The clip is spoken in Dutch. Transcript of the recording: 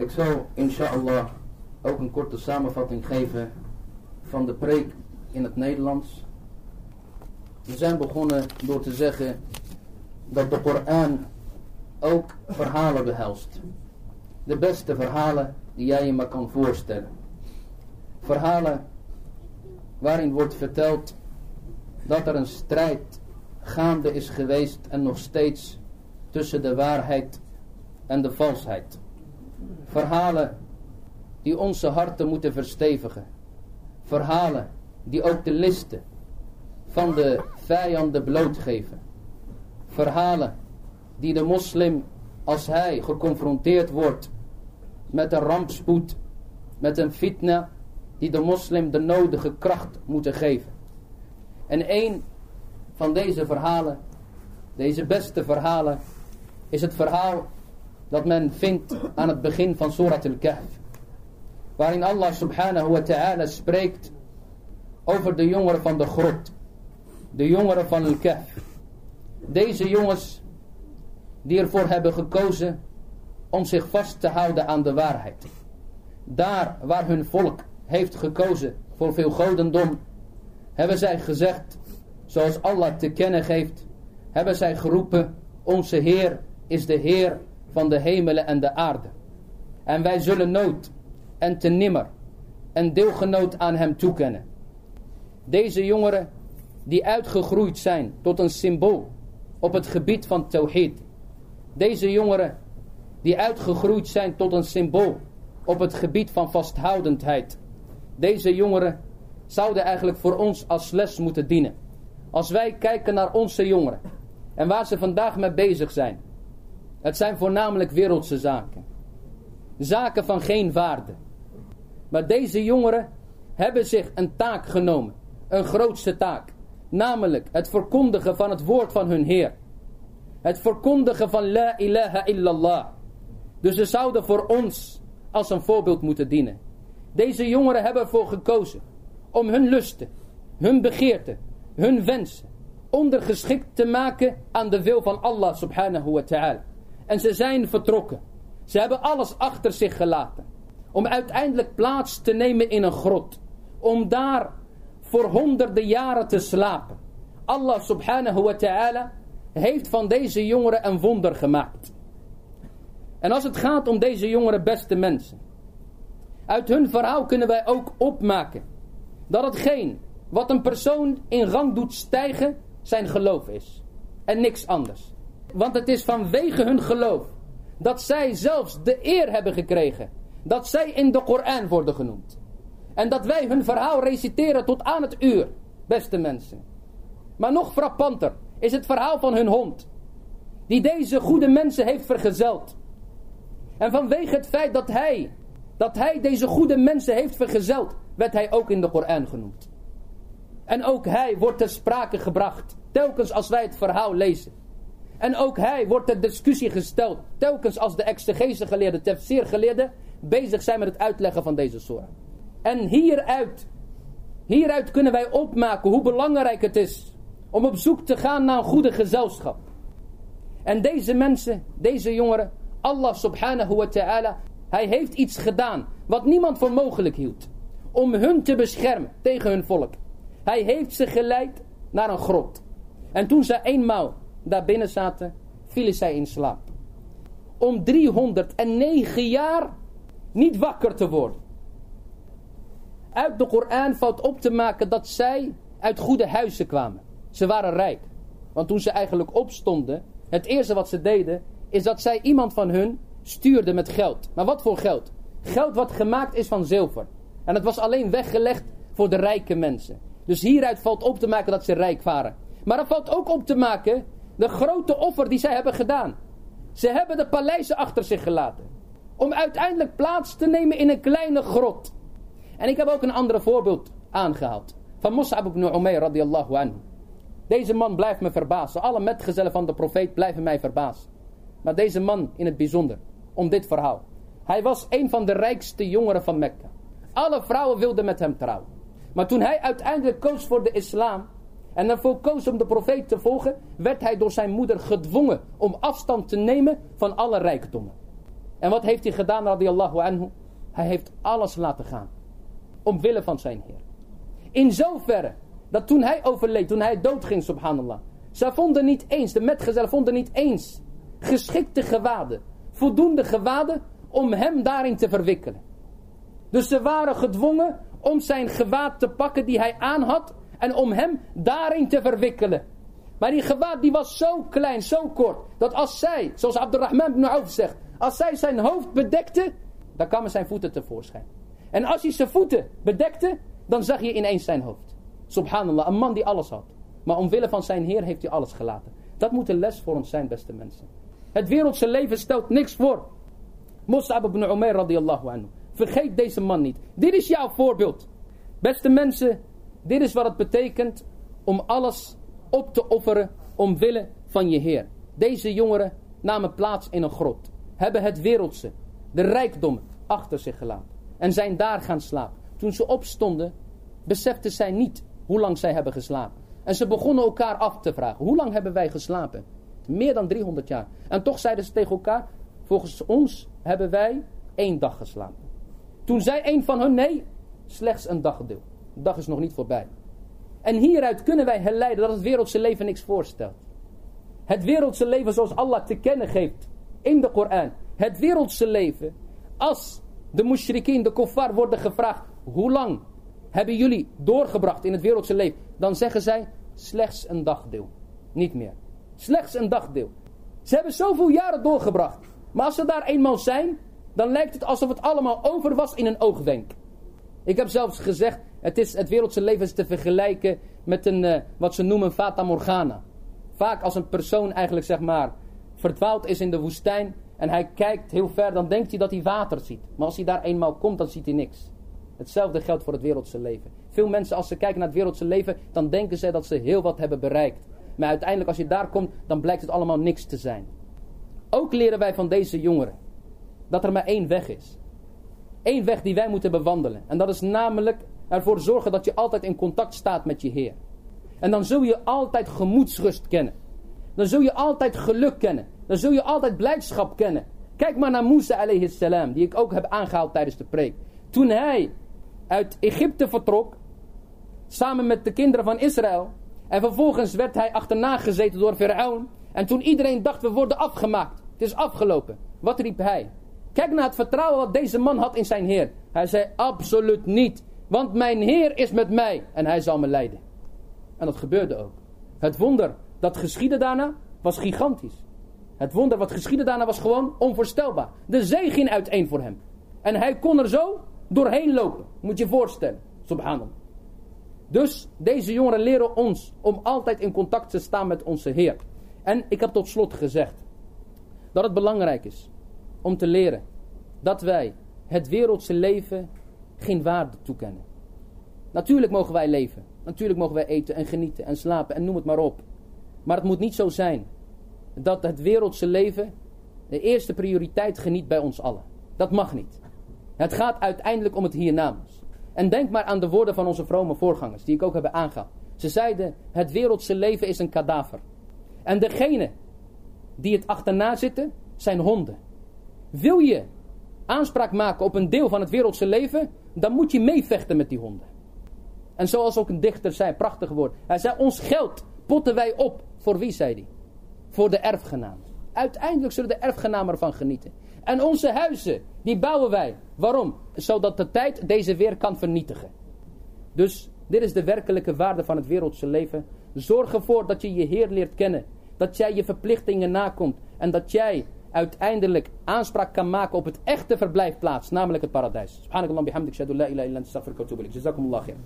Ik zal inshallah ook een korte samenvatting geven van de preek in het Nederlands. We zijn begonnen door te zeggen dat de Koran ook verhalen behelst. De beste verhalen die jij je maar kan voorstellen. Verhalen waarin wordt verteld dat er een strijd gaande is geweest en nog steeds tussen de waarheid en de valsheid. Verhalen die onze harten moeten verstevigen. Verhalen die ook de listen van de vijanden blootgeven. Verhalen die de moslim als hij geconfronteerd wordt met een rampspoed, met een fitna, die de moslim de nodige kracht moeten geven. En een van deze verhalen, deze beste verhalen, is het verhaal dat men vindt aan het begin van Surat al-Kahf. Waarin Allah subhanahu wa ta'ala spreekt over de jongeren van de grot. De jongeren van al-Kahf. Deze jongens die ervoor hebben gekozen om zich vast te houden aan de waarheid. Daar waar hun volk heeft gekozen voor veel godendom, hebben zij gezegd, zoals Allah te kennen geeft, hebben zij geroepen, onze Heer is de Heer van de hemelen en de aarde. En wij zullen nooit en te nimmer een deelgenoot aan hem toekennen. Deze jongeren die uitgegroeid zijn tot een symbool op het gebied van tawhid. Deze jongeren die uitgegroeid zijn tot een symbool op het gebied van vasthoudendheid. Deze jongeren zouden eigenlijk voor ons als les moeten dienen. Als wij kijken naar onze jongeren en waar ze vandaag mee bezig zijn. Het zijn voornamelijk wereldse zaken. Zaken van geen waarde. Maar deze jongeren hebben zich een taak genomen. Een grootste taak. Namelijk het verkondigen van het woord van hun Heer. Het verkondigen van la ilaha illallah. Dus ze zouden voor ons als een voorbeeld moeten dienen. Deze jongeren hebben ervoor gekozen om hun lusten, hun begeerten, hun wensen ondergeschikt te maken aan de wil van Allah subhanahu wa ta'ala. En ze zijn vertrokken. Ze hebben alles achter zich gelaten. Om uiteindelijk plaats te nemen in een grot. Om daar voor honderden jaren te slapen. Allah subhanahu wa ta'ala heeft van deze jongeren een wonder gemaakt. En als het gaat om deze jongeren beste mensen. Uit hun verhaal kunnen wij ook opmaken. Dat hetgeen wat een persoon in rang doet stijgen zijn geloof is. En niks anders. Want het is vanwege hun geloof dat zij zelfs de eer hebben gekregen. Dat zij in de Koran worden genoemd. En dat wij hun verhaal reciteren tot aan het uur, beste mensen. Maar nog frappanter is het verhaal van hun hond. Die deze goede mensen heeft vergezeld. En vanwege het feit dat hij, dat hij deze goede mensen heeft vergezeld, werd hij ook in de Koran genoemd. En ook hij wordt ter sprake gebracht, telkens als wij het verhaal lezen. En ook hij wordt ter discussie gesteld, telkens als de exegese geleerden, tefsir geleerden, bezig zijn met het uitleggen van deze soort. En hieruit, hieruit kunnen wij opmaken hoe belangrijk het is om op zoek te gaan naar een goede gezelschap. En deze mensen, deze jongeren, Allah subhanahu wa ta'ala, hij heeft iets gedaan wat niemand voor mogelijk hield. Om hun te beschermen tegen hun volk. Hij heeft ze geleid naar een grot. En toen zij eenmaal daar binnen zaten, vielen zij in slaap. Om 309 jaar niet wakker te worden. Uit de Koran valt op te maken dat zij uit goede huizen kwamen. Ze waren rijk. Want toen ze eigenlijk opstonden, het eerste wat ze deden, is dat zij iemand van hun stuurde met geld. Maar wat voor geld? Geld wat gemaakt is van zilver. En het was alleen weggelegd voor de rijke mensen. Dus hieruit valt op te maken dat ze rijk waren. Maar er valt ook op te maken de grote offer die zij hebben gedaan. Ze hebben de paleizen achter zich gelaten. Om uiteindelijk plaats te nemen in een kleine grot. En ik heb ook een ander voorbeeld aangehaald. Van Mus'ab ibn Umayr radiyallahu anhu. Deze man blijft me verbazen. Alle metgezellen van de profeet blijven mij verbazen. Maar deze man in het bijzonder. Om dit verhaal. Hij was een van de rijkste jongeren van Mekka. Alle vrouwen wilden met hem trouwen. Maar toen hij uiteindelijk koos voor de islam. En ervoor koos om de profeet te volgen. Werd hij door zijn moeder gedwongen om afstand te nemen van alle rijkdommen. En wat heeft hij gedaan, radiallahu anhu? Hij heeft alles laten gaan. Omwille van zijn Heer. In zoverre dat toen hij overleed, toen hij doodging, subhanallah. Zij vonden niet eens, de metgezellen vonden niet eens geschikte gewaden. Voldoende gewaden om hem daarin te verwikkelen. Dus ze waren gedwongen om zijn gewaad te pakken die hij aan had. En om hem daarin te verwikkelen. Maar die gewaad die was zo klein, zo kort. Dat als zij, zoals Abdurrahman ibn Auf zegt. Als zij zijn hoofd bedekte, dan kwamen zijn voeten tevoorschijn. En als hij zijn voeten bedekte, dan zag je ineens zijn hoofd. Subhanallah, een man die alles had. Maar omwille van zijn Heer heeft hij alles gelaten. Dat moet een les voor ons zijn, beste mensen. Het wereldse leven stelt niks voor. Mus'ab ibn Umair radiyallahu anhu. Vergeet deze man niet. Dit is jouw voorbeeld. Beste mensen, dit is wat het betekent om alles op te offeren omwille van je Heer. Deze jongeren namen plaats in een grot. Hebben het wereldse, de rijkdom achter zich gelaten. En zijn daar gaan slapen. Toen ze opstonden, beseften zij niet hoe lang zij hebben geslapen. En ze begonnen elkaar af te vragen. Hoe lang hebben wij geslapen? Meer dan 300 jaar. En toch zeiden ze tegen elkaar. Volgens ons hebben wij één dag geslapen. Toen zei een van hen nee. Slechts een dagdeel. Dag is nog niet voorbij. En hieruit kunnen wij herleiden dat het wereldse leven niks voorstelt. Het wereldse leven zoals Allah te kennen geeft in de Koran. Het wereldse leven. Als de mushrikeen, de kuffar worden gevraagd. Hoe lang hebben jullie doorgebracht in het wereldse leven? Dan zeggen zij slechts een dagdeel. Niet meer. Slechts een dagdeel. Ze hebben zoveel jaren doorgebracht. Maar als ze daar eenmaal zijn, dan lijkt het alsof het allemaal over was in een oogwenk. Ik heb zelfs gezegd, het, is, het wereldse leven is te vergelijken met een, uh, wat ze noemen fata morgana. Vaak als een persoon eigenlijk zeg maar verdwaald is in de woestijn en hij kijkt heel ver, dan denkt hij dat hij water ziet. Maar als hij daar eenmaal komt, dan ziet hij niks. Hetzelfde geldt voor het wereldse leven. Veel mensen als ze kijken naar het wereldse leven, dan denken ze dat ze heel wat hebben bereikt. Maar uiteindelijk als je daar komt, dan blijkt het allemaal niks te zijn. Ook leren wij van deze jongeren dat er maar één weg is. Eén weg die wij moeten bewandelen. En dat is namelijk ervoor zorgen dat je altijd in contact staat met je Heer. En dan zul je altijd gemoedsrust kennen. Dan zul je altijd geluk kennen. Dan zul je altijd blijdschap kennen. Kijk maar naar Musa alayhi salam, die ik ook heb aangehaald tijdens de preek. Toen hij uit Egypte vertrok, samen met de kinderen van Israël. En vervolgens werd hij achterna gezeten door Firaun. En toen iedereen dacht, we worden afgemaakt. Het is afgelopen. Wat riep hij? Kijk naar het vertrouwen wat deze man had in zijn Heer. Hij zei, absoluut niet. Want mijn Heer is met mij en hij zal me leiden. En dat gebeurde ook. Het wonder dat geschiedde daarna was gigantisch. Het wonder wat geschiedde daarna was gewoon onvoorstelbaar. De zee ging uiteen voor hem. En hij kon er zo doorheen lopen. Moet je je voorstellen. Subhanallah. Dus deze jongeren leren ons om altijd in contact te staan met onze Heer. En ik heb tot slot gezegd dat het belangrijk is om te leren dat wij het wereldse leven geen waarde toekennen. Natuurlijk mogen wij leven. Natuurlijk mogen wij eten en genieten en slapen en noem het maar op. Maar het moet niet zo zijn dat het wereldse leven de eerste prioriteit geniet bij ons allen. Dat mag niet. Het gaat uiteindelijk om het hiernamaals. En denk maar aan de woorden van onze vrome voorgangers, die ik ook heb aangehaald. Ze zeiden, het wereldse leven is een kadaver. En degene die het achterna zitten, zijn honden. Wil je aanspraak maken op een deel van het wereldse leven, dan moet je meevechten met die honden. En zoals ook een dichter zei, prachtig woord. Hij zei, ons geld potten wij op. Voor wie, zei hij? Voor de erfgenaam. Uiteindelijk zullen de erfgenamen ervan genieten. En onze huizen, die bouwen wij. Waarom? Zodat de tijd deze weer kan vernietigen. Dus dit is de werkelijke waarde van het wereldse leven. Zorg ervoor dat je je Heer leert kennen. Dat jij je verplichtingen nakomt. En dat jij uiteindelijk aanspraak kan maken op het echte verblijfplaats. Namelijk het paradijs. Subhanakallah bihamdik shadu la ilaha illa anta astaghfiruka wa. Jazakumullah khair.